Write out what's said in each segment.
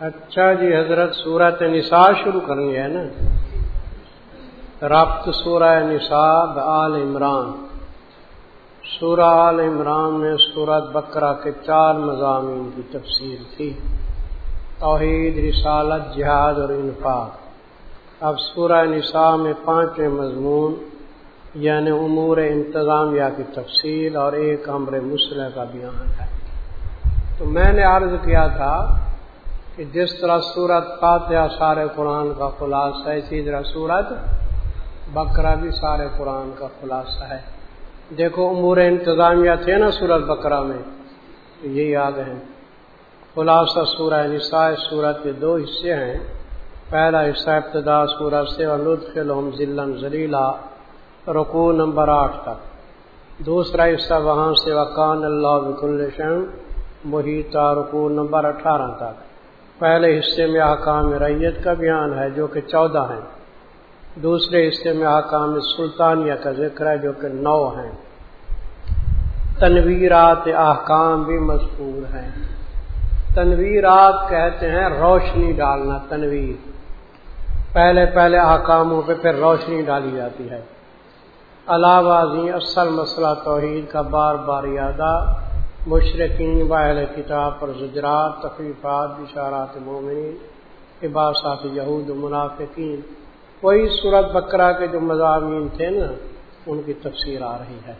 اچھا جی حضرت سورت نساء شروع کرنی ہے نا؟ ربط سورہ نصاب آل عمران۔ سورہ آل عمران میں سورت بکرا کے چار مضامین کی تفصیل تھی۔ توحید، رسالت، جہاد اور انفاق۔ اب سورہ نساء میں پانچویں مضمون یعنی امور انتظامیہ کی تفصیل اور ایک امر مسلح کا بیان ہے۔ تو میں نے عرض کیا تھا کہ جس طرح سورت فاتحہ سارے قرآن کا خلاصہ ہے، اسی طرح سورت بکرا بھی سارے قرآن کا خلاصہ ہے۔ دیکھو، امور انتظامیہ تھے نا سورت بکرا میں یہی یاد ہیں۔ خلاصہ سورہ نساء، سورت کے دو حصے ہیں۔ پہلا حصہ ابتدا سورت سے، اور لطف الحم ذلن ذلیلا رقو نمبر آٹھ تک۔ دوسرا حصہ وہاں سے، وقان اللہ بک الشم محیطہ رقو نمبر اٹھارہ تک۔ پہلے حصے میں احکام ریت کا بیان ہے جو کہ چودہ ہیں۔ دوسرے حصے میں احکام سلطانیہ کا ذکر ہے جو کہ نو ہیں۔ تنویرات احکام بھی مذکور ہیں۔ تنویرات کہتے ہیں روشنی ڈالنا، تنویر۔ پہلے پہلے احکاموں پہ پھر روشنی ڈالی جاتی ہے۔ علاوہ اصل مسئلہ توحید کا بار بار یادہ مشرقین واحل کتاب پر زجرات تقریبات بشارات مومنین عباسات یہود منافقین۔ وہی صورت بکرا کے جو مضامین تھے نا، ان کی تفسیر آ رہی ہے۔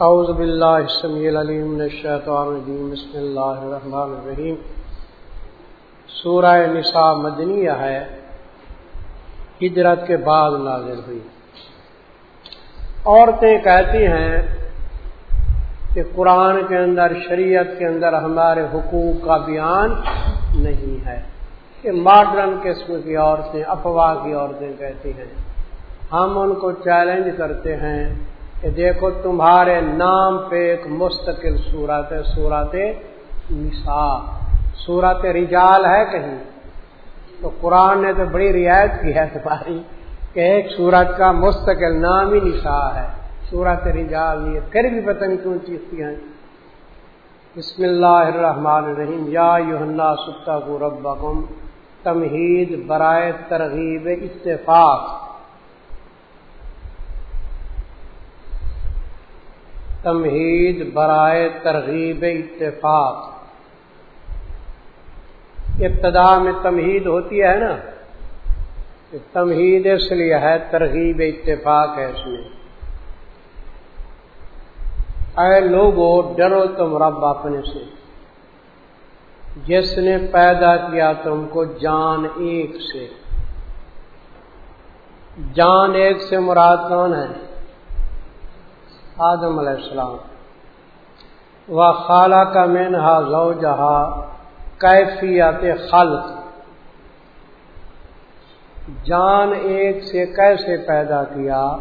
اعوذ باللہ السمیع العلیم من الشیطان الرجیم، بسم اللہ الرحمن الرحیم۔ سورہ نساء مدنیہ ہے، ہجرت کے بعد نازل ہوئی۔ عورتیں کہتی ہیں کہ قرآن کے اندر، شریعت کے اندر ہمارے حقوق کا بیان نہیں ہے۔ کہ ماڈرن قسم کی عورتیں، افواہ کی عورتیں کہتی ہیں۔ ہم ان کو چیلنج کرتے ہیں کہ دیکھو تمہارے نام پہ ایک مستقل صورت ہے، صورت نساء۔ صورت رجال ہے کہیں۔ تو قرآن نے تو بڑی رعایت کی ہے تمہاری۔ کہ ایک سورت کا مستقل نام ہی نشا ہے۔ سورت رجال یہ پھر بھی پتنگ کیوں چیزتی ہیں۔ بسم اللہ الرحمن الرحیم۔ یا یوحنا ستا کو ربکم۔ تمہید، برائے ترغیب اتفاق تمہید، برائے ترغیب، اتفاق۔ ابتدا میں تمہید ہوتی ہے نا؟ تمہید اس لیے ہے، ترغیب اتفاق ہے اس میں۔ اے لوگو، ڈرو تم رب اپنے سے۔ جس نے پیدا کیا تم کو جان ایک سے۔ جان ایک سے مراد کون ہے؟ آدم علیہ السلام۔ وہ خالہ کا مینہا زو جہا کیفیات خلق۔ جان ایک سے کیسے پیدا کیا؟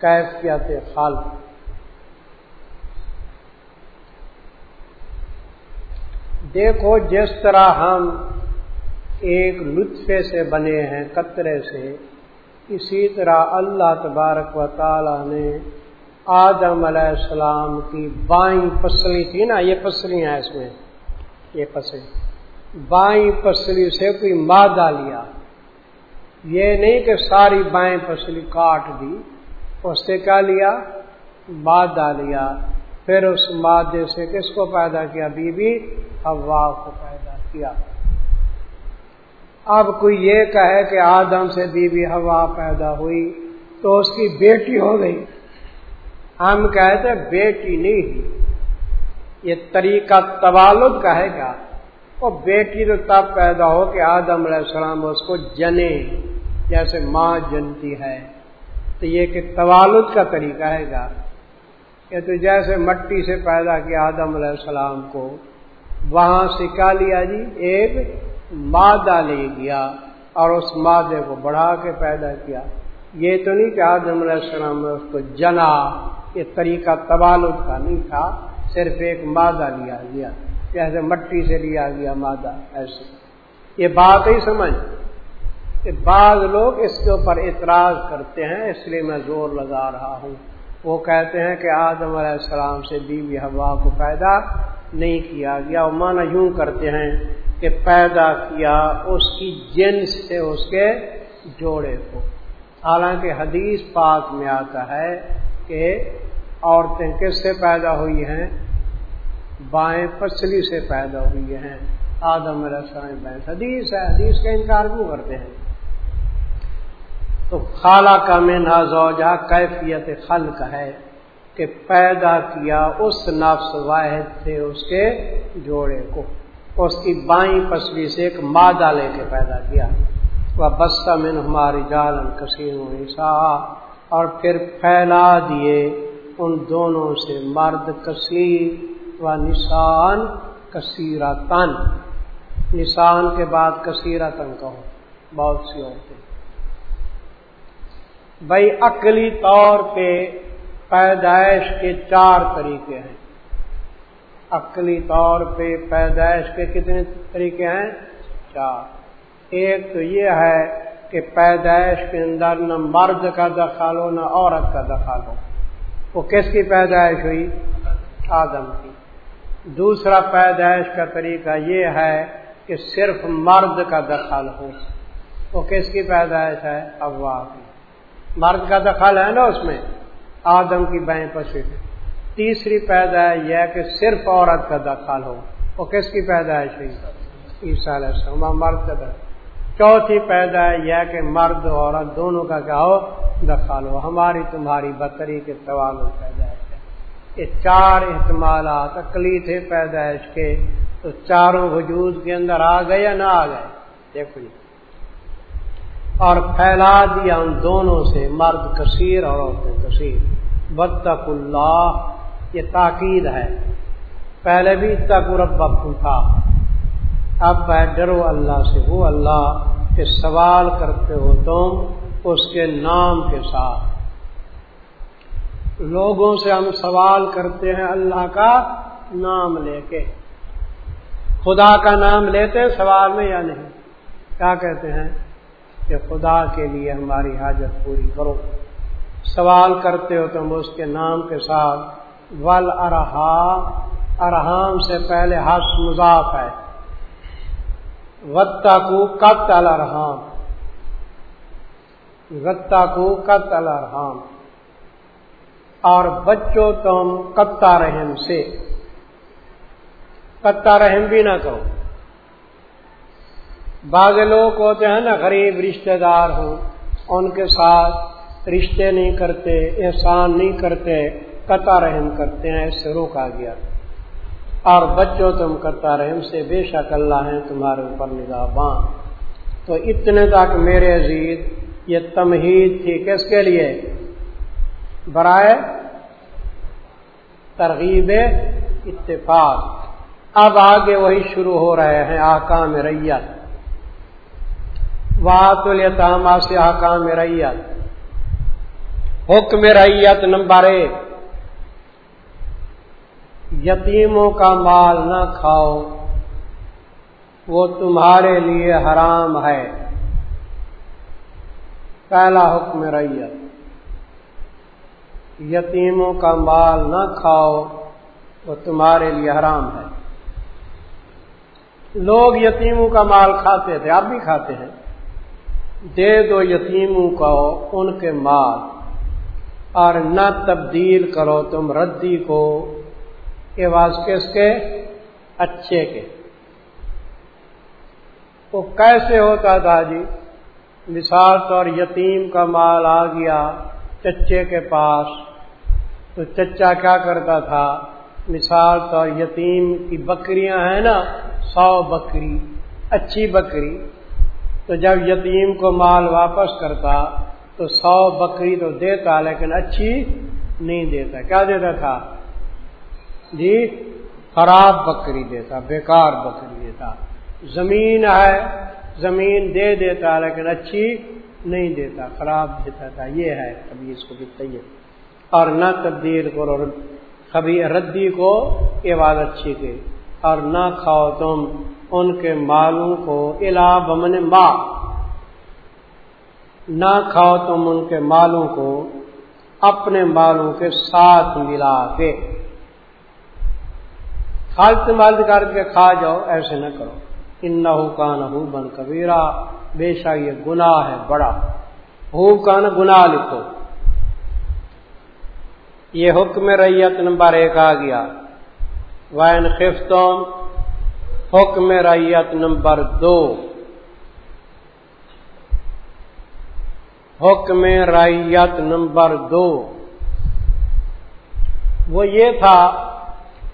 کیفیت خلق دیکھو، جس طرح ہم ایک لطفے سے بنے ہیں، قطرے سے، اسی طرح اللہ تبارک و تعالی نے آدم علیہ السلام کی بائیں پسلی تھی نا، یہ پسلیاں ہیں اس میں، یہ پسلی۔ بائیں پسلی سے کوئی مادہ لیا۔ یہ نہیں کہ ساری بائیں پسلی کاٹ دی، اس سے کیا لیا؟ مادہ لیا۔ پھر اس مادے سے کس کو پیدا کیا؟ بی بی ہوا کو پیدا کیا۔ اب کوئی یہ کہے کہ آدم سے بی بی ہوا پیدا ہوئی تو اس کی بیٹی ہو گئی۔ ہم کہتے بیٹی نہیں۔ یہ طریقہ توالد کہے گا۔ وہ بیٹی تو تب پیدا ہو کہ آدم علیہ السلام اس کو جنے۔ جیسے ماں جنتی ہے، تو یہ کہ توالد کا طریقہ ہے گا۔ کہ تو جیسے مٹی سے پیدا کیا آدم علیہ السلام کو، وہاں سے کیا لیا جی؟ ایک مادہ لے گیا اور اس مادے کو بڑھا کے پیدا کیا۔ یہ تو نہیں کہ آدم علیہ السلام نے اس کو جنا، یہ طریقہ توالد کا نہیں تھا، صرف ایک مادہ لیا گیا۔ جیسے مٹی سے لیا گیا مادہ، ایسے۔ یہ بات ہی سمجھ۔ کہ بعض لوگ اس کے اوپر اعتراض کرتے ہیں، اس لیے میں زور لگا رہا ہوں۔ وہ کہتے ہیں کہ آدم علیہ السلام سے بیوی ہوا کو پیدا نہیں کیا گیا۔ وہ مانا یوں کرتے ہیں کہ پیدا کیا اس کی جنس سے اس کے جوڑے کو۔ حالانکہ حدیث پاک میں آتا ہے کہ عورتیں کس سے پیدا ہوئی ہیں؟ بائیں پسلی سے پیدا ہوئی ہیں۔ آدم علیہ السلام بینس حدیث ہے، حدیث کا انکار کیوں کرتے ہیں؟ تو خالہ کا میں نازوجہ کیفیت خلق ہے کہ پیدا کیا اس نفس واحد سے اس کے جوڑے کو۔ اس کی بائیں پسلی سے ایک مادہ لے کے پیدا کیا۔ وہ بسا من ہماری جالن کثیر حصہ اور پھر پھیلا دیے ان دونوں سے مرد کثیر و نشان کثیرہ تن نشان کے بعد کثیرہ تن کہو، بہت سی عورتیں۔ بھائی عقلی طور پہ پیدائش کے چار طریقے ہیں۔ عقلی طور پہ پیدائش کے کتنے طریقے ہیں؟ چار۔ ایک تو یہ ہے کہ پیدائش کے اندر نہ مرد کا دخل ہو، نہ عورت کا دخل ہو۔ وہ کس کی پیدائش ہوئی؟ آدم کی۔ دوسرا پیدائش کا طریقہ یہ ہے کہ صرف مرد کا دخل ہو۔ وہ کس کی پیدائش ہے؟ افواہ کی۔ مرد کا دخل ہے نا اس میں، آدم کی بائیں پسے تیسری پیدائش یہ کہ صرف عورت کا دخل ہو۔ وہ کس کی پیدائش ہوئی عیسیٰ علیہ السلام مرد کا دخل۔ چوتھی پیدائش یہ کہ مرد عورت دونوں کا کیا ہو؟ دخل ہو۔ ہماری تمہاری بطری کے سوال پیدائش ہے۔ یہ چار احتمالات اکلی تھے پیدائش کے تو چاروں وجود کے اندر آ گئے یا نہ آ گئے؟ دیکھو جی۔ اور پھیلا دیا ان دونوں سے مرد کثیر اور عورتیں کثیر۔ بدتق اللہ یہ تاکید ہے۔ پہلے بھی تک رب تھا۔ اب ہے ڈرو اللہ سے۔ وہ اللہ کہ سوال کرتے ہو تم اس کے نام کے ساتھ۔ لوگوں سے ہم سوال کرتے ہیں اللہ کا نام لے کے۔ خدا کا نام لیتے ہیں، سوال میں یا نہیں؟ کیا کہتے ہیں؟ کہ خدا کے لیے ہماری حاجت پوری کرو۔ سوال کرتے ہو تم اس کے نام کے ساتھ، ول ارحا ارحام سے پہلے ہس مضاف ہے۔ وتا کو کت الرحام وتا کو کت الرحام اور بچوں تم کتا رحم سے کتا رحم بھی نہ کرو بعض لوگ ہوتے ہیں نا، غریب رشتہ دار ہوں، ان کے ساتھ رشتے نہیں کرتے، احسان نہیں کرتے، قطع رحم کرتے ہیں، اس سے روکا گیا۔ اور بچوں تم قطع رحم سے بے شک اللہ ہیں، تمہارے اوپر نگاہ تو اتنے تک میرے عزیز، یہ تمہید تھی کس کے لیے؟ برائے ترغیب اتفاق۔ اب آگے وہی شروع ہو رہے ہیں، آکام ریت وات التامہ سے حکام ریت حکم ریت نمبر ایک یتیموں کا مال نہ کھاؤ وہ تمہارے لیے حرام ہے پہلا حکم ریت یتیموں کا مال نہ کھاؤ وہ تمہارے لیے حرام ہے لوگ یتیموں کا مال کھاتے تھے آپ بھی کھاتے ہیں دے دو یتیموں کو ان کے مال، اور نہ تبدیل کرو تم ردی کو، یہ واس کس کے؟ اچھے کے۔ وہ کیسے ہوتا تھا جی؟ مثال طور یتیم کا مال آ گیا چچے کے پاس، تو چچا کیا کرتا تھا؟ مثال طور یتیم کی بکریاں ہیں نا، سو بکری، اچھی بکری تو جب یتیم کو مال واپس کرتا تو سو بکری تو دیتا لیکن اچھی نہیں دیتا۔ کیا دیتا تھا؟ جی خراب بکری دیتا، بیکار بکری دیتا۔ زمین ہے، زمین دے دیتا لیکن اچھی نہیں دیتا، خراب دیتا تھا۔ یہ ہے کبھی اس کو بھی اور نہ تبدیل کرو کبھی ردی کو یہ بات اچھی تھی۔ اور نہ کھاؤ تم ان کے مالوں کو الا بمن ماں نہ کھاؤ تم ان کے مالوں کو اپنے مالوں کے ساتھ ملا کے۔ خالت مال کر کے کھا جاؤ، ایسے نہ کرو۔ ان نہ کا نہ بن کبیرا بے شک یہ گناہ ہے بڑا۔ ہو کا نہ گنا لکھو۔ یہ حکم ریت نمبر ایک آ گیا۔ وائن خفتوم حکم ریت نمبر دو۔ حکم ریت نمبر دو۔ وہ یہ تھا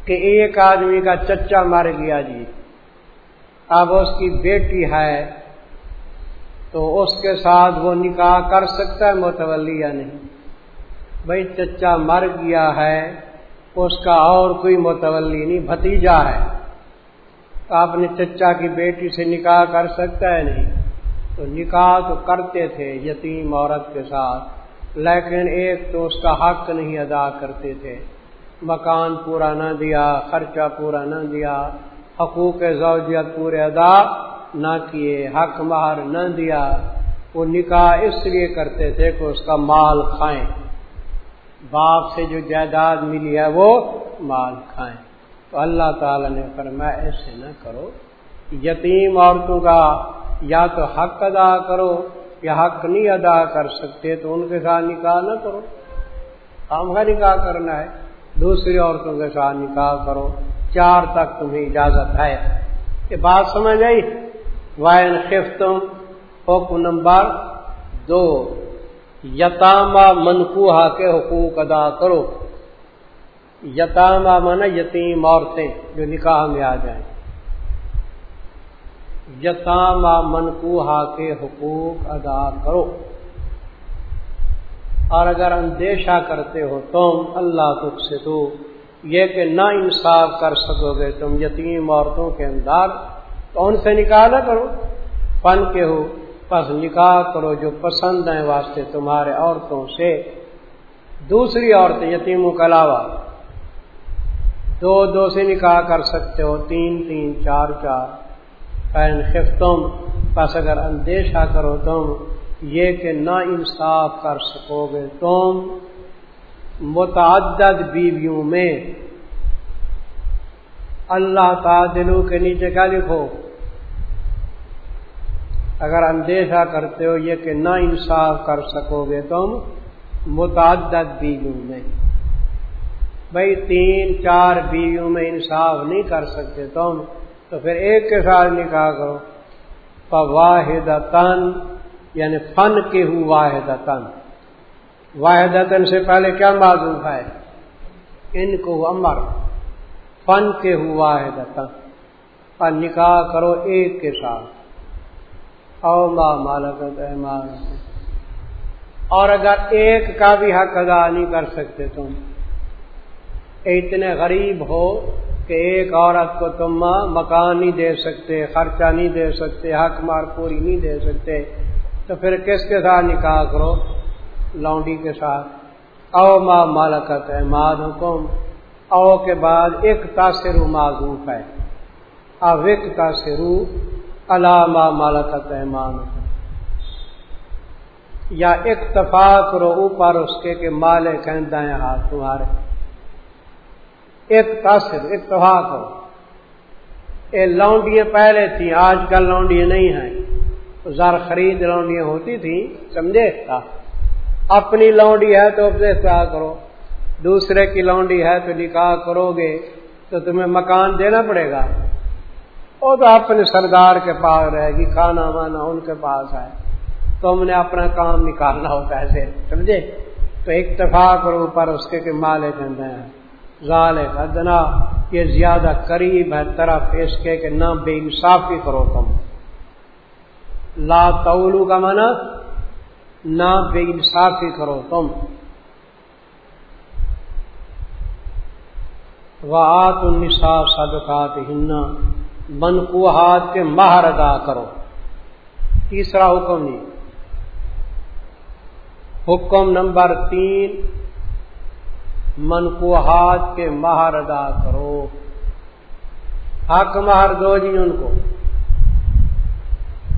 کہ ایک آدمی کا چچا مر گیا جی۔ اب اس کی بیٹی ہے، تو اس کے ساتھ وہ نکاح کر سکتا ہے، متولی یا نہیں؟ بھائی، چچا مر گیا ہے۔ اس کا اور کوئی متولی نہیں، بھتیجا ہے۔ تو اپنے چچا کی بیٹی سے نکاح کر سکتا ہے نہیں؟ تو نکاح تو کرتے تھے یتیم عورت کے ساتھ، لیکن ایک تو اس کا حق نہیں ادا کرتے تھے۔ مکان پورا نہ دیا، خرچہ پورا نہ دیا، حقوق زوجیت پورے ادا نہ کیے، حق مہر نہ دیا۔ وہ نکاح اس لیے کرتے تھے کہ اس کا مال کھائیں۔ باپ سے جو جائیداد ملی ہے وہ مال کھائیں۔ تو اللہ تعالی نے فرمایا، ایسے نہ کرو۔ یتیم عورتوں کا یا تو حق ادا کرو یا حق نہیں ادا کر سکتے، تو ان کے ساتھ نکاح نہ کرو۔ ہم کا نکاح کرنا ہے، دوسری عورتوں کے ساتھ نکاح کرو۔ چار تک تمہیں اجازت ہے۔ یہ بات سمجھ آئی؟ وائن خفتم، حکم نمبر دو۔ یتاما منقوہ کے حقوق ادا کرو۔ یتاما من یتیم عورتیں جو نکاح میں آ جائیں۔ یتاما منقوہ کے حقوق ادا کرو۔ اور اگر اندیشہ کرتے ہو تم اللہ تک سے تو یہ کہ نہ انصاف کر سکو گے تم یتیم عورتوں کے اندر، تو ان سے نکاح نہ کرو۔ فن کے ہو۔ بس نکاح کرو جو پسند ہیں واسطے تمہارے عورتوں سے۔ دوسری عورتیں یتیموں کے علاوہ دو دو سے نکاح کر سکتے ہو، تین تین، چار چار۔ پین خفتم بس اگر اندیشہ کرو تم یہ کہ نہ انصاف کر سکو گے۔ تم متعدد بیویوں میں اللہ تعدلوں کے نیچے کیا لکھو؟ اگر اندیشہ کرتے ہو یہ کہ نہ انصاف کر سکو گے تم متعدد بیویوں میں بھائی تین چار بیویوں میں انصاف نہیں کر سکتے تم تو پھر ایک کے ساتھ نکاح کرو۔ واحد تن یعنی فن کے ہوں واحد تن واحد تن سے پہلے کیا معذوف ہے؟ ان کو امر فن کے ہوں واحد تن پر نکاح کرو ایک کے ساتھ۔ او ما مالکت ایمان اور اگر ایک کا بھی حق ادا نہیں کر سکتے تم، اتنے غریب ہو کہ ایک عورت کو تم مکان نہیں دے سکتے، خرچہ نہیں دے سکتے، حق مار پوری نہیں دے سکتے، تو پھر کس کے ساتھ نکاح کرو؟ لونڈی کے ساتھ۔ او ما مالکت ایمان حکم او کے بعد ایک تاثر معذوف ہے اب ایک تاثر علامہ مالکت ایمان یا اکتفاق رو اوپر اس کے کہ مالے کہندہ ہیں ہاتھ تمہارے ایک تاثر اتفاق ہو۔ یہ لونڈیاں پہلے تھیں آج کل لونڈیاں نہیں ہیں۔ زر خرید لونڈیاں ہوتی تھیں سمجھے؟ تھا اپنی لونڈی ہے تو اپنے کرو۔ دوسرے کی لونڈی ہے تو نکاح کرو گے تو تمہیں مکان دینا پڑے گا۔ وہ تو اپنے سردار کے پاس رہے گی، کھانا وانا ان کے پاس ہے تم نے اپنا کام نکالنا ہوتا ہے سمجھے؟ تو اتفاق اور اوپر اس کے کہ مالے کہتے ہیں ظال ادنا یہ زیادہ قریب ہے طرف اس کے کہ نہ بے انصافی کرو تم۔ لا تولو کا مانا نہ بے انصافی کرو تم۔ وہ آت النصاف صدقات ہننا منقوحات کے مہر ادا کرو۔ تیسرا حکم نہیں حکم نمبر تین، منقوحات کے مہر ادا کرو۔ حق مہر دو جی ان کو۔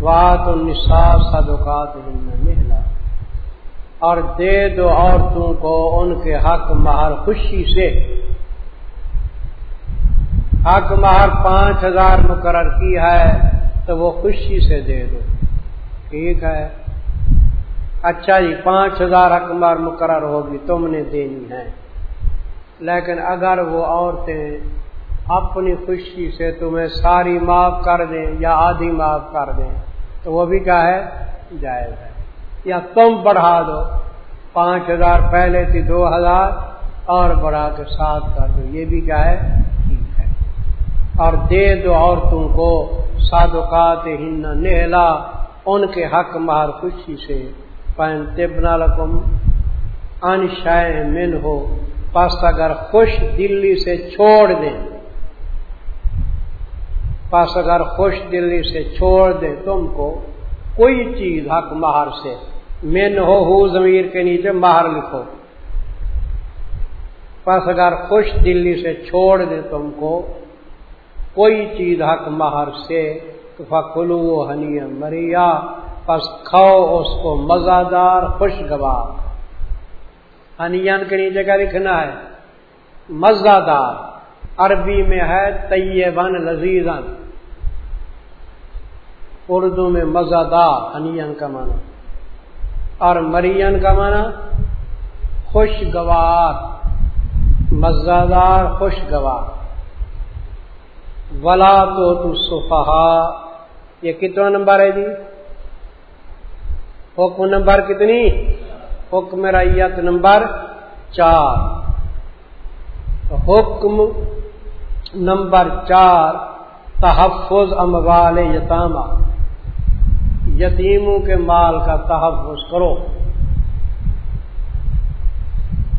وات النصاب صدقات ملا اور دے دو عورتوں کو ان کے حق مہر خوشی سے۔ حق مہر پانچ ہزار مقرر کی ہے، تو وہ خوشی سے دے دو۔ ٹھیک ہے۔ اچھا جی پانچ ہزار حق مہر مقرر ہوگی، تم نے دینی ہے۔ لیکن اگر وہ عورتیں اپنی خوشی سے تمہیں ساری معاف کر دیں یا آدھی معاف کر دیں، تو وہ بھی کیا ہے؟ جائز ہے۔ یا تم بڑھا دو، پانچ ہزار پہلے تھی، دو ہزار اور بڑھا کے ساتھ کر دو۔ یہ بھی کیا ہے؟ ہے اور دے دو عورتوں کو سادوکات ہند نہلا ان کے حق مہر خوشی سے۔ پین تبنا رقم ان شائع من ہو پس اگر خوش دلی سے چھوڑ دیں۔ پس اگر خوش دلی سے چھوڑ دیں تم کو کوئی چیز حق مہر سے۔ مین ہو ہو ضمیر کے نیچے مہر لکھو۔ پس اگر خوش دلی سے چھوڑ دے تم کو کوئی چیز حق مہر سے تو فکلو ہنی مریا، پس کھاؤ اس کو مزادار خوشگوار۔ ہنیان کے نیچے کا لکھنا ہے، مزادار۔ عربی میں ہے طیبن لذیذن اردو میں مزادار، ہنیان کا معنی۔ اور مرین کا معنی، خوشگوار۔ مزادار، خوشگوار۔ ولا تو تو صفحا یہ کتنا نمبر ہے جی؟ حکم نمبر کتنی؟ حکم ریت نمبر چار۔ حکم نمبر چار، تحفظ اموال یتامہ۔ یتیموں کے مال کا تحفظ کرو۔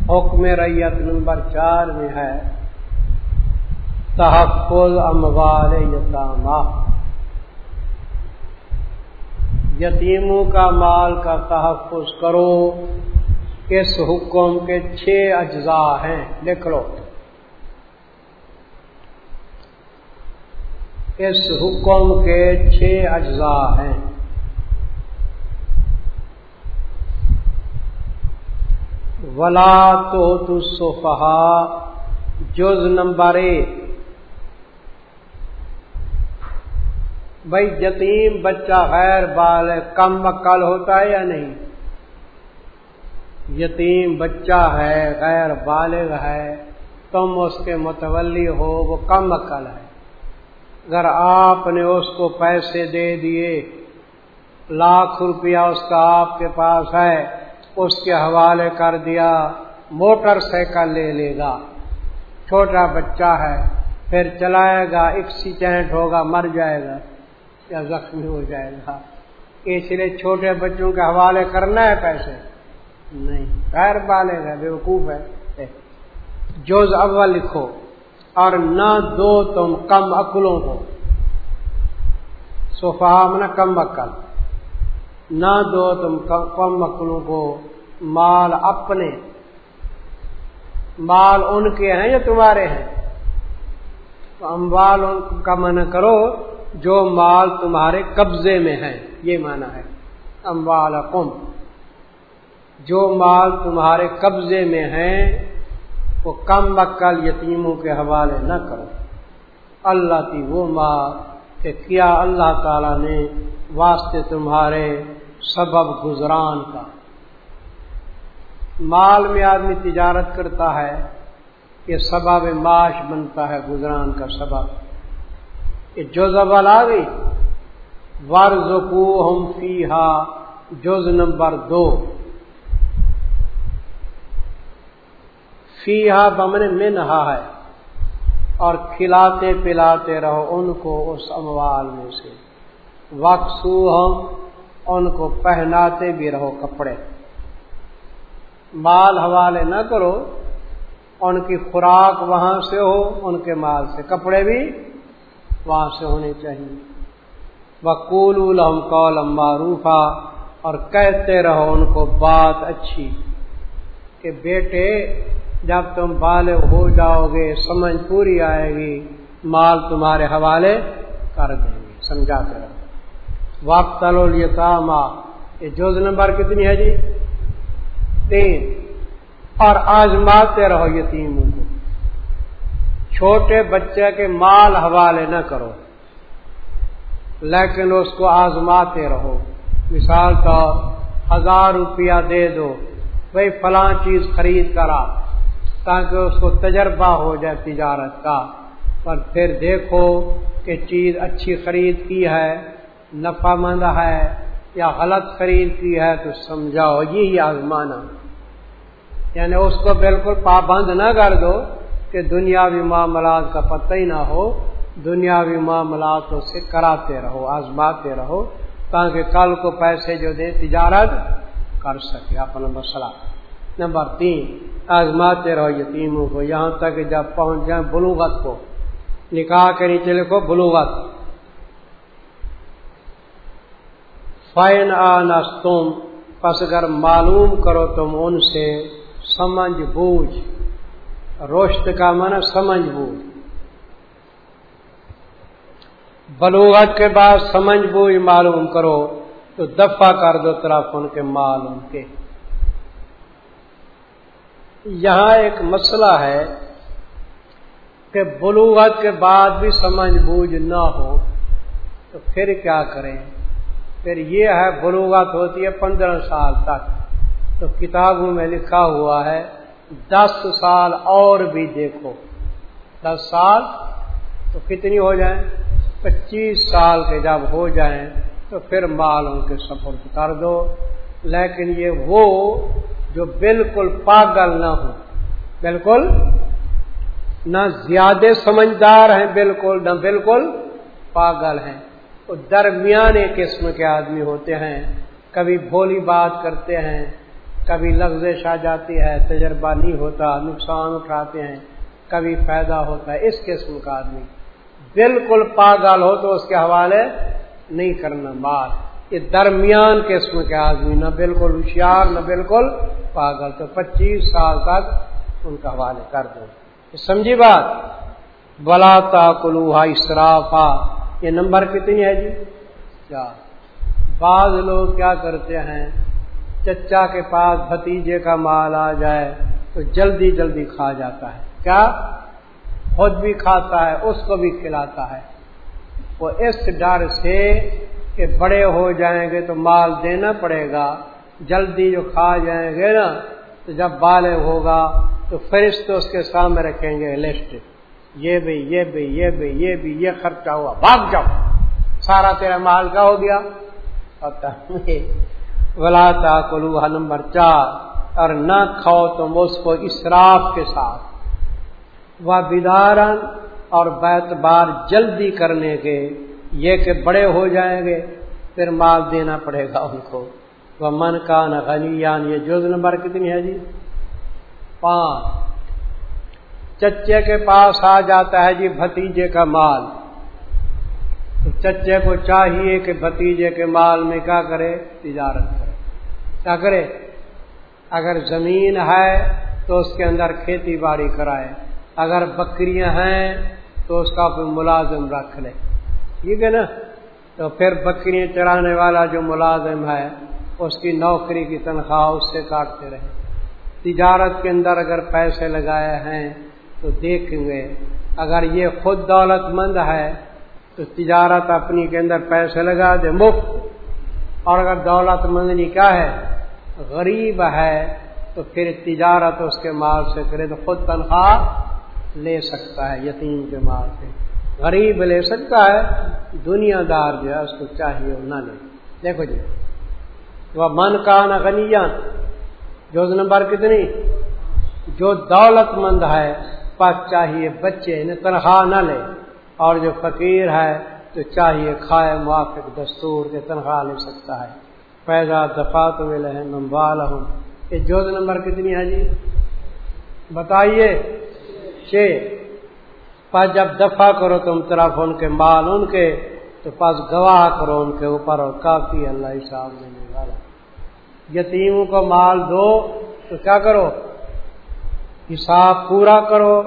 حکم ریت نمبر چار میں ہے تحفظ اموال یتامہ یتیموں کا مال کا تحفظ کرو۔ اس حکم کے چھ اجزاء ہیں؟ لکھ لو۔ اس حکم کے چھ اجزاء ہیں۔ ولا تو تصفہ جز نمبر ایک۔ بھائی یتیم بچہ غیر بال کم مکل ہوتا ہے یا نہیں؟ یتیم بچہ ہے، غیر بالغ ہے، تم اس کے متولی ہو، وہ کم عقل ہے۔ اگر آپ نے اس کو پیسے دے دیے، لاکھ روپیہ اس کا آپ کے پاس ہے، اس کے حوالے کر دیا، موٹر سائیکل لے لے گا۔ چھوٹا بچہ ہے، پھر چلائے گا ایکسیڈینٹ ہوگا، مر جائے گا۔ یا زخمی ہو جائے گا۔ اس لیے چھوٹے بچوں کے حوالے کرنا ہے پیسے۔ نہیں، غیر بالے گا بے وقوف ہے جوز اول لکھو اور نہ دو تم کم عقلوں کو۔ صفحہ نہ کم عقل۔ نہ دو تم کم عقلوں کو۔ مال اپنے۔ مال ان کے ہیں یا تمہارے ہیں۔ تو اموال ان کا من کرو۔ جو مال تمہارے قبضے میں ہے، یہ مانا ہے اموال قم جو مال تمہارے قبضے میں ہیں وہ کم بکل یتیموں کے حوالے نہ کرو۔ اللہ کی وہ مال کہ کیا اللہ تعالی نے واسطے تمہارے سبب گزران کا۔ مال میں آدمی تجارت کرتا ہے، یہ سبب معاش بنتا ہے، گزران کا سبب۔ جو زبل آ گئی ورژو ہم فی ہا جز نمبر دو۔ فی ہا بمن میں نہا ہے، اور کھلاتے پلاتے رہو ان کو اس اموال میں سے۔ وقسو ہم ان کو پہناتے بھی رہو کپڑے۔ مال حوالے نہ کرو، ان کی خوراک وہاں سے ہو، ان کے مال سے کپڑے بھی۔ وہاں سے ہونے چاہیے۔ وقول الحم قول معروفہ اور کہتے رہو ان کو بات اچھی کہ بیٹے، جب تم بالغ ہو جاؤ گے، سمجھ پوری آئے گی، مال تمہارے حوالے کر دیں گے۔ سمجھاتے رہو۔ وقت یہ جوز نمبر کتنی ہے جی؟ تین۔ اور آزماتے رہو یتیموں کو۔ چھوٹے بچے کے مال حوالے نہ کرو۔ لیکن اس کو آزماتے رہو۔ مثال تو ہزار روپیہ دے دو۔ بھائی فلاں چیز خرید کرا تاکہ اس کو تجربہ ہو جائے تجارت کا۔ پر پھر دیکھو کہ چیز اچھی خرید کی ہے نفع مند ہے یا غلط خرید کی ہے، تو سمجھاؤ، یہی آزمانا۔ یعنی اس کو بالکل پابند نہ کر دو۔ کہ دنیاوی معاملات کا پتہ ہی نہ ہو، دنیاوی معاملات سے کراتے رہو، آزماتے رہو، تاکہ کل کو پیسے جو دے تجارت کر سکے۔ اپنا مسئلہ نمبر تین، آزماتے رہو یتیموں کو۔ یہاں تک جب پہنچ جائیں بلوغت کو۔ نکاح کے نیچے لکھو بلوغت۔ فائن آنستم، پس اگر معلوم کرو تم ان سے، سمجھ بوجھ۔ روشت کا من سمجھ بوجھ بلوغت کے بعد سمجھ بوجھ معلوم کرو۔ تو دفع کر دو طرف ان کے مال ان کے۔ یہاں ایک مسئلہ ہے کہ بلوغت کے بعد بھی سمجھ بوجھ نہ ہو، تو پھر کیا کریں؟ پھر یہ ہے، بلوغت ہوتی ہے پندرہ سال تک۔ تو کتابوں میں لکھا ہوا ہے دس سال اور بھی دیکھو۔ دس سال تو کتنی ہو جائیں؟ پچیس سال کے جب ہو جائیں تو پھر مال ان کے سفر کر دو۔ لیکن یہ وہ جو بالکل پاگل نہ ہو، بالکل نہ زیادہ سمجھدار ہیں، بالکل نہ بالکل پاگل ہیں۔ وہ درمیانے قسم کے آدمی ہوتے ہیں، کبھی بھولی بات کرتے ہیں کبھی لفزش آ جاتی ہے، تجربہ نہیں ہوتا، نقصان اٹھاتے ہیں، کبھی فائدہ ہوتا ہے، اس قسم کا آدمی۔ بالکل پاگل ہو تو اس کے حوالے نہیں کرنا بات۔ یہ درمیان قسم کے آدمی، نہ بالکل ہوشیار، نہ بالکل پاگل۔ تو پچیس سال تک ان کا حوالے کر دو۔ سمجھی بات؟ بلا تا کلوہا اسرافا یہ نمبر کتنی ہے جی؟ کیا بعض لوگ کیا کرتے ہیں چچا کے پاس بھتیجے کا مال آ جائے تو جلدی جلدی کھا جاتا ہے۔ کیا؟ خود بھی کھاتا ہے، اس کو بھی کھلاتا ہے۔ وہ اس ڈر سے کہ بڑے ہو جائیں گے تو مال دینا پڑے گا۔ جلدی جو کھا جائیں گے نا، تو جب بالغ ہوگا تو فرشت اس کے سامنے رکھیں گے لسٹ۔ یہ بھی یہ بھی یہ بھی یہ بھی، یہ خرچہ ہوا، بھاگ جاؤ۔ سارا تیرا مال کا ہو گیا؟ ولا کلوہ نمبر چار اور نہ کھاؤ تم اس کو اسراف کے ساتھ۔ وہ بیدارن اور بیت بار جلدی کرنے کے یہ کہ بڑے ہو جائیں گے، پھر مال دینا پڑے گا ان کو۔ وہ من کا نہ غنی یہ جز نمبر کتنی ہے جی؟ پانچ۔ چچے کے پاس آ جاتا ہے جی بھتیجے کا مال۔ تو چچے کو چاہیے کہ بھتیجے کے مال میں کیا کرے؟ تجارت کرے۔ کیا کرے؟ اگر زمین ہے تو اس کے اندر کھیتی باڑی کرائے۔ اگر بکریاں ہیں تو اس کا کوئی ملازم رکھ لے۔ ٹھیک ہے نا؟ تو پھر بکریاں چرانے والا جو ملازم ہے، اس کی نوکری کی تنخواہ اس سے کاٹتے رہے۔ تجارت کے اندر اگر پیسے لگائے ہیں تو دیکھیں گے، اگر یہ خود دولت مند ہے تو تجارت اپنی کے اندر پیسے لگا دے، مفت۔ اور اگر دولت مند کیا ہے، غریب ہے، تو پھر تجارت اس کے مال سے کرے تو خود تنخواہ لے سکتا ہے، یتیم کے مال سے۔ غریب لے سکتا ہے، دنیا دار جو ہے اس کو چاہیے نہ لے۔ دیکھو جی وہ من کا نہ غنیان جو نمبر کتنی؟ جو دولت مند ہے پس چاہیے بچے، انہیں تنخواہ نہ لے۔ اور جو فقیر ہے تو چاہیے کھائے موافق دستور کے تنخواہ لے سکتا ہے۔ پیدا دفاع تو ملے ہیں ممبال ہوں یہ جو نمبر کتنی ہے جی؟ بتائیے چھ پس جب دفاع کرو تم طرف ان کے مال ان کے، تو پس گواہ کرو ان کے اوپر اور کافی اللہ صاحب دینے والا۔ یتیموں کو مال دو تو کیا کرو؟ حساب پورا کرو۔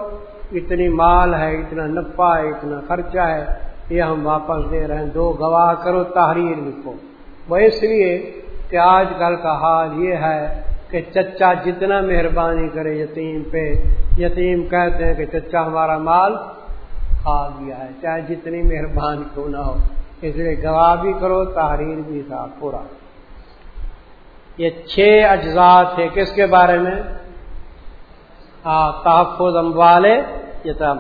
اتنی مال ہے، اتنا نفع ہے، اتنا خرچہ ہے، یہ ہم واپس دے رہے ہیں۔ دو گواہ کرو تحریر لکھو وہ اس لیے کہ آج کل کا حال یہ ہے کہ چچا جتنا مہربانی کرے یتیم پہ۔ یتیم کہتے ہیں کہ چچا ہمارا مال کھا گیا ہے، چاہے جتنی مہربانی کیوں نہ ہو۔ اس لیے گواہ بھی کرو، تحریر بھی تھا پورا۔ یہ چھ اجزاء تھے۔ کس کے بارے میں؟ تحفظ اموال یتام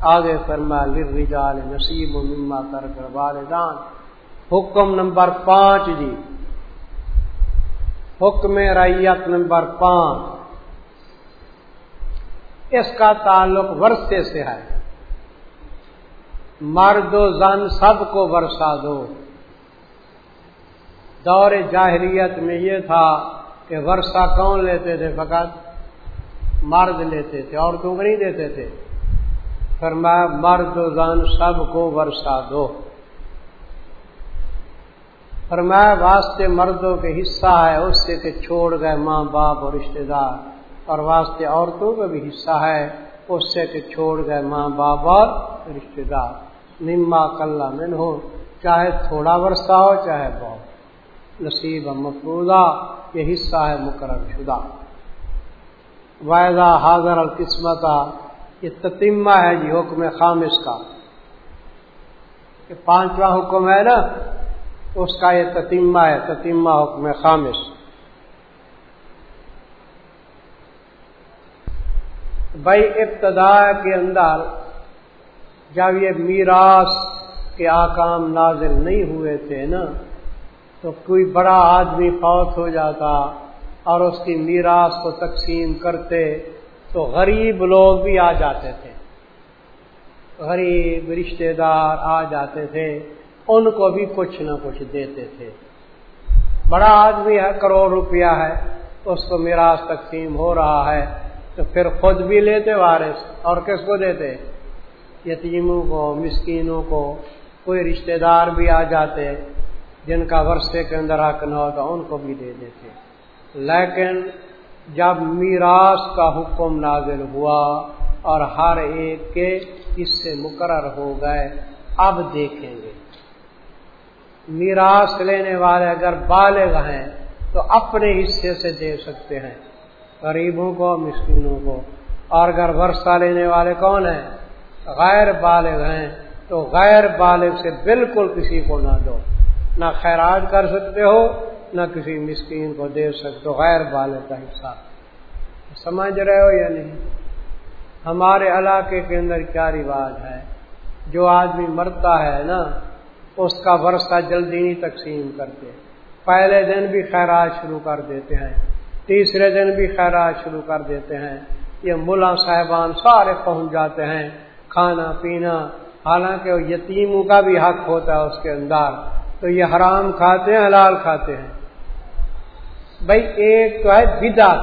آگے فرما لرجال نصیب و مما کر کر والدان حکم نمبر پانچ جی۔ حکم ریت نمبر پانچ۔ اس کا تعلق ورثے سے ہے۔ مرد و زن سب کو برسا دو۔ دور جاہریت میں یہ تھا کہ ورثہ کون لیتے تھے؟ فقط مرد لیتے تھے، عورتوں کو نہیں دیتے تھے۔ فرمایا مرد و زن سب کو ورثہ دو۔ فرمایا واسطے مردوں کے حصہ ہے، اس سے کہ چھوڑ گئے ماں باپ اور رشتے دار۔ اور واسطے عورتوں کا بھی حصہ ہے، اس سے کہ چھوڑ گئے ماں باپ اور رشتے دار۔ نما کل من ہو چاہے تھوڑا ورثہ ہو، چاہے بہت۔ نصیب مفروضہ، یہ حصہ ہے مقرر شدہ۔ وائدہ حاضر القسمت یہ تتیمہ ہے جی حکم خامس کا۔ یہ پانچواں حکم ہے نا، اس کا یہ تتیمہ ہے، تتیمہ حکم خامس۔ بھائی ابتدا کے اندر جب یہ میراث کے آکام نازل نہیں ہوئے تھے نا، تو کوئی بڑا آدمی فوت ہو جاتا اور اس کی میراث کو تقسیم کرتے۔ تو غریب لوگ بھی آ جاتے تھے۔ غریب رشتے دار آ جاتے تھے، ان کو بھی کچھ نہ کچھ دیتے تھے۔ بڑا آدمی ہے، کروڑ روپیہ ہے، اس کو میراث تقسیم ہو رہا ہے، تو پھر خود بھی لیتے وارث، اور کس کو دیتے؟ یتیموں کو، مسکینوں کو۔ کوئی رشتہ دار بھی آ جاتے، جن کا ورثے کے اندر حق نہ ہوتا، ان کو بھی دے دیتے۔ لیکن جب میراث کا حکم نازل ہوا اور ہر ایک کے اس سے مقرر ہو گئے، اب دیکھیں گے۔ میراث لینے والے اگر بالغ ہیں تو اپنے حصے سے دے سکتے ہیں، غریبوں کو، مسکینوں کو۔ اور اگر ورثہ لینے والے کون ہیں؟ غیر بالغ ہیں، تو غیر بالغ سے بالکل کسی کو نہ دو۔ نہ خیرات کر سکتے ہو نہ کسی مسکین کو دے سکتے ہو، غیر بالغ کا حصہ سمجھ رہے ہو یا نہیں؟ ہمارے علاقے کے اندر کیا رواج ہے؟ جو آدمی مرتا ہے نا، اس کا ورثہ جلدی نہیں تقسیم کرتے پہلے دن بھی خیرات شروع کر دیتے ہیں، تیسرے دن بھی خیرات شروع کر دیتے ہیں۔ یہ ملا صاحبان سارے پہنچ جاتے ہیں، کھانا پینا۔ حالانکہ یتیموں کا بھی حق ہوتا ہے اس کے اندر۔ تو یہ حرام کھاتے ہیں، حلال کھاتے ہیں۔ بھائی ایک تو ہے بدعت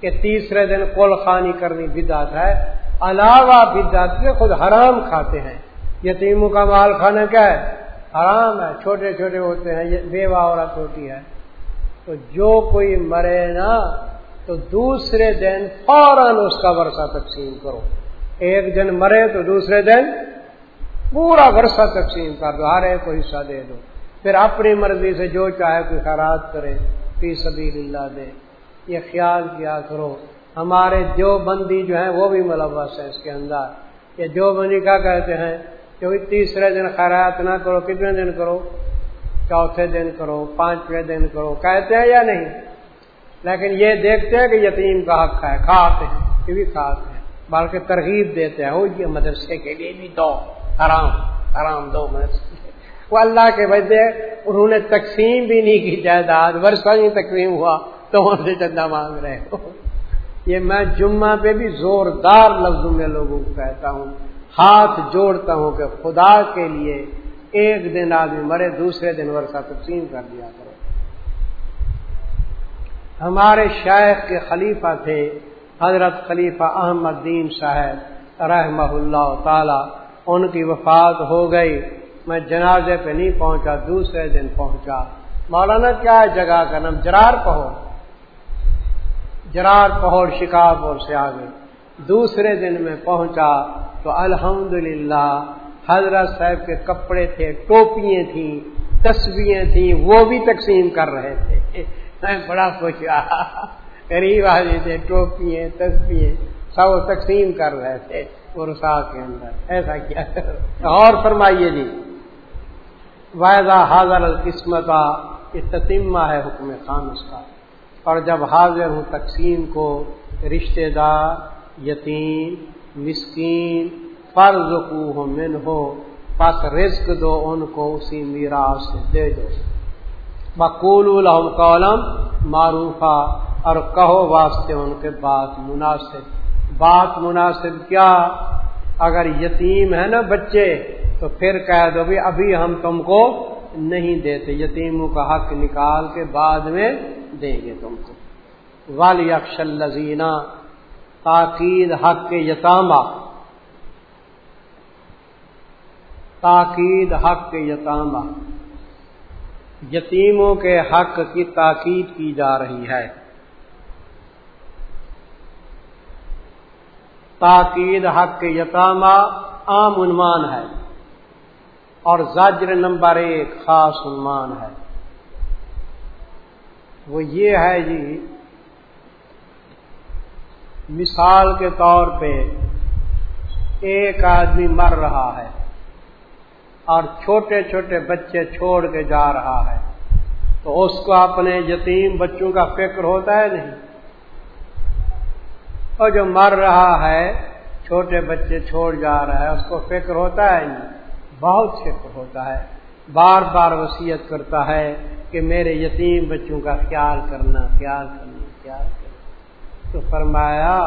کہ تیسرے دن کول خانی کرنی بدعت ہے۔ علاوہ بدعت کے خود حرام کھاتے ہیں۔ یتیموں کا مال کھانا کیا ہے؟ حرام ہے۔ چھوٹے چھوٹے ہوتے ہیں بیوہ عورت ہوتی ہے۔ تو جو کوئی مرے نا، تو دوسرے دن فوراً اس کا ورثہ تقسیم کرو۔ ایک دن مرے تو دوسرے دن پورا ورثہ تقسیم کر دو، ہر ایک کو حصہ دے دو۔ پھر اپنی مرضی سے جو چاہے کوئی خیرات کرے۔ پی سبیل اللہ دے۔ یہ خیال کیا کرو۔ ہمارے جو بندی جو ہیں وہ بھی ملوث ہے اس کے اندر۔ یہ جو بندی کیا کہتے ہیں؟ کہ تیسرے دن خیرات نہ کرو، کتنے دن کرو؟ چوتھے دن کرو، پانچویں دن کرو۔ کہتے ہیں یا نہیں؟ لیکن یہ دیکھتے ہیں کہ یتیم کا حق ہے، کھاتے ہیں، یہ بھی کھاتے ہیں۔ بلکہ ترغیب دیتے ہیں وہ یہ مدرسے کے لیے بھی دو، حرام حرام دو مدرسے۔ وہ اللہ کے وجہ انہوں نے تقسیم بھی نہیں کی جائیداد، ورثہ نہیں تقسیم ہوا، تو وہاں سے چندہ مانگ رہے ہو۔ یہ میں جمعہ پہ بھی زوردار لفظوں میں لوگوں کو کہتا ہوں، ہاتھ جوڑتا ہوں کہ خدا کے لیے ایک دن آدمی مرے، دوسرے دن ورثہ تقسیم کر دیا کرو ہمارے شیخ کے خلیفہ تھے حضرت خلیفہ احمد دین صاحب رحمہ اللہ تعالی، ان کی وفات ہو گئی۔ میں جنازے پہ نہیں پہنچا، دوسرے دن پہنچا۔ مولانا، کیا ہے جگہ کا نام؟ جرار پہوڑ۔ جرار پہوڑ شکارپور سے آگے دوسرے دن میں پہنچا تو الحمدللہ، حضرت صاحب کے کپڑے تھے، ٹوپیاں تھیں تصویریں تھیں، وہ بھی تقسیم کر رہے تھے۔ میں بڑا خوش رہا غریب آدمی تھے ٹوپیے تسبیے سب تقسیم کر رہے تھے۔ ارسا کے اندر، ایسا کیا؟ اور فرمائیے جی۔ وائدہ حاضر القسمت یہ تتیمہ ہے حکم خان اس کا۔ اور جب حاضر ہوں تقسیم کو، رشتہ دار، یتیم، مسکین فرض کو من ہو پس رزق دو، ان کو اسی میرا سے دے دو۔ بقول الحم کالم معروفہ اور کہو واسطے ان کے بات مناسب۔ بات مناسب کیا؟ اگر یتیم ہے نا بچے، تو پھر کہہ دو بھی ابھی ہم تم کو نہیں دیتے۔ یتیموں کا حق نکال کے بعد میں دیں گے تم کو۔ والی لذینہ تاکید حق کے یتامہ۔ تاکید حق کے یتامہ۔ یتیموں کے حق کی تاکید کی جا رہی ہے۔ تاکید حق کے یتامہ عام عنوان ہے اور زاجر نمبر ایک خاص عنوان ہے۔ وہ یہ ہے جی مثال کے طور پہ ایک آدمی مر رہا ہے اور چھوٹے چھوٹے بچے چھوڑ کے جا رہا ہے۔ تو اس کو اپنے یتیم بچوں کا فکر ہوتا ہے نہیں؟ اور جو مر رہا ہے، چھوٹے بچے چھوڑ جا رہا ہے، اس کو فکر ہوتا ہے نہیں بہت فکر ہوتا ہے۔ بار بار وسیعت کرتا ہے کہ میرے یتیم بچوں کا خیال کرنا خیال کرنا خیال کرنا۔ تو فرمایا،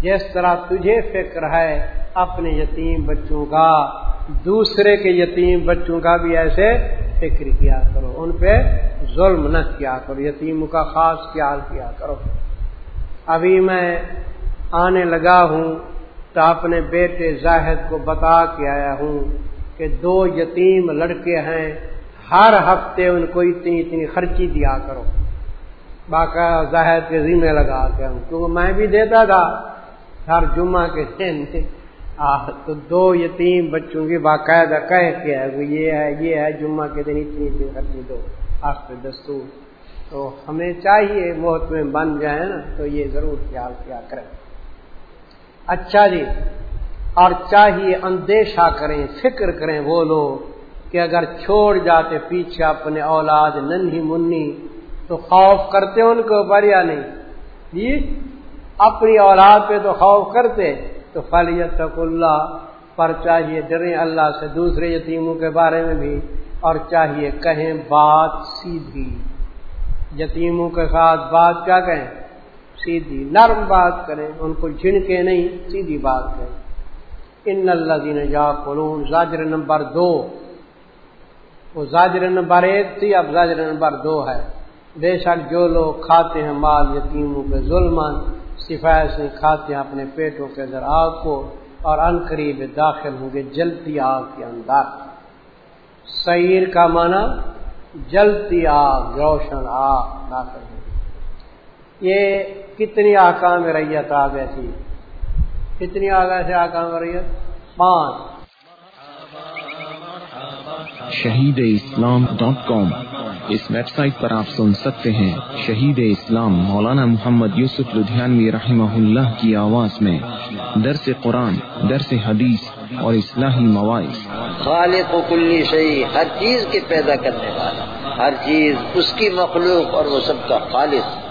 جس طرح تجھے فکر ہے اپنے یتیم بچوں کا، دوسرے کے یتیم بچوں کا بھی ایسے فکر کیا کرو۔ ان پہ ظلم نہ کیا کرو، یتیموں کا خاص خیال کیا کرو۔ ابھی میں آنے لگا ہوں تو اپنے بیٹے زاہد کو بتا کے آیا ہوں کہ دو یتیم لڑکے ہیں، ہر ہفتے ان کو اتنی اتنی خرچی دیا کرو۔ باقاعدہ زاہد کے ذمہ لگا کے ہوں، کیونکہ میں بھی دیتا تھا۔ ہر جمعہ کے دن تو دو یتیم بچوں کی باقاعدہ کہہ کے ہے وہ یہ ہے یہ ہے، جمعہ کے دن اتنی اتنی خرچی دو۔ آخر دستور۔ تو ہمیں چاہیے موت میں بن جائے نا، تو یہ ضرور خیال کیا کریں۔ اچھا جی اور چاہیے اندیشہ کریں، فکر کریں وہ لوگ کہ اگر چھوڑ جاتے پیچھے اپنے اولاد ننھی منی، تو خوف کرتے ان کے اوپر یا نہیں؟ جی اپنی اولاد پہ تو خوف کرتے، تو فلیت اللہ پر چاہیے ڈریں اللہ سے دوسرے یتیموں کے بارے میں بھی، اور چاہیے کہیں بات سیدھی۔ یتیموں کے ساتھ بات کیا کہیں؟ سیدھی نرم بات کریں، ان کو جھنکے نہیں، سیدھی بات کریں ان اللہ دین جا قلون زاجر نمبر دو۔ وہ زاجر نمبر ایک تھی، اب زاجر نمبر دو ہے۔ بے شک جو لوگ کھاتے ہیں مال یتیموں کے ظلم سفای سے کھاتے ہیں اپنے پیٹوں کے اندر آگ کو اور ان قریب داخل ہوں گے، جلتی آگ کے اندر۔ سعیر کا معنی جلتی آگ، روشن آگ داخل ہوگی یہ کتنی آکام ریت آ گئی تھی کتنی آگاہ سے آکام ریت پانچ۔ شہید اسلام ڈاٹ کام اس ویب سائٹ پر آپ سن سکتے ہیں شہید اسلام مولانا محمد یوسف لدھیانوی رحمہ اللہ کی آواز میں درس قرآن درس حدیث اور اصلاحی مواعث۔ خالق و کلی صحیح ہر چیز کے پیدا کرنے والا ہر چیز اس کی مخلوق اور وہ سب کا خالق۔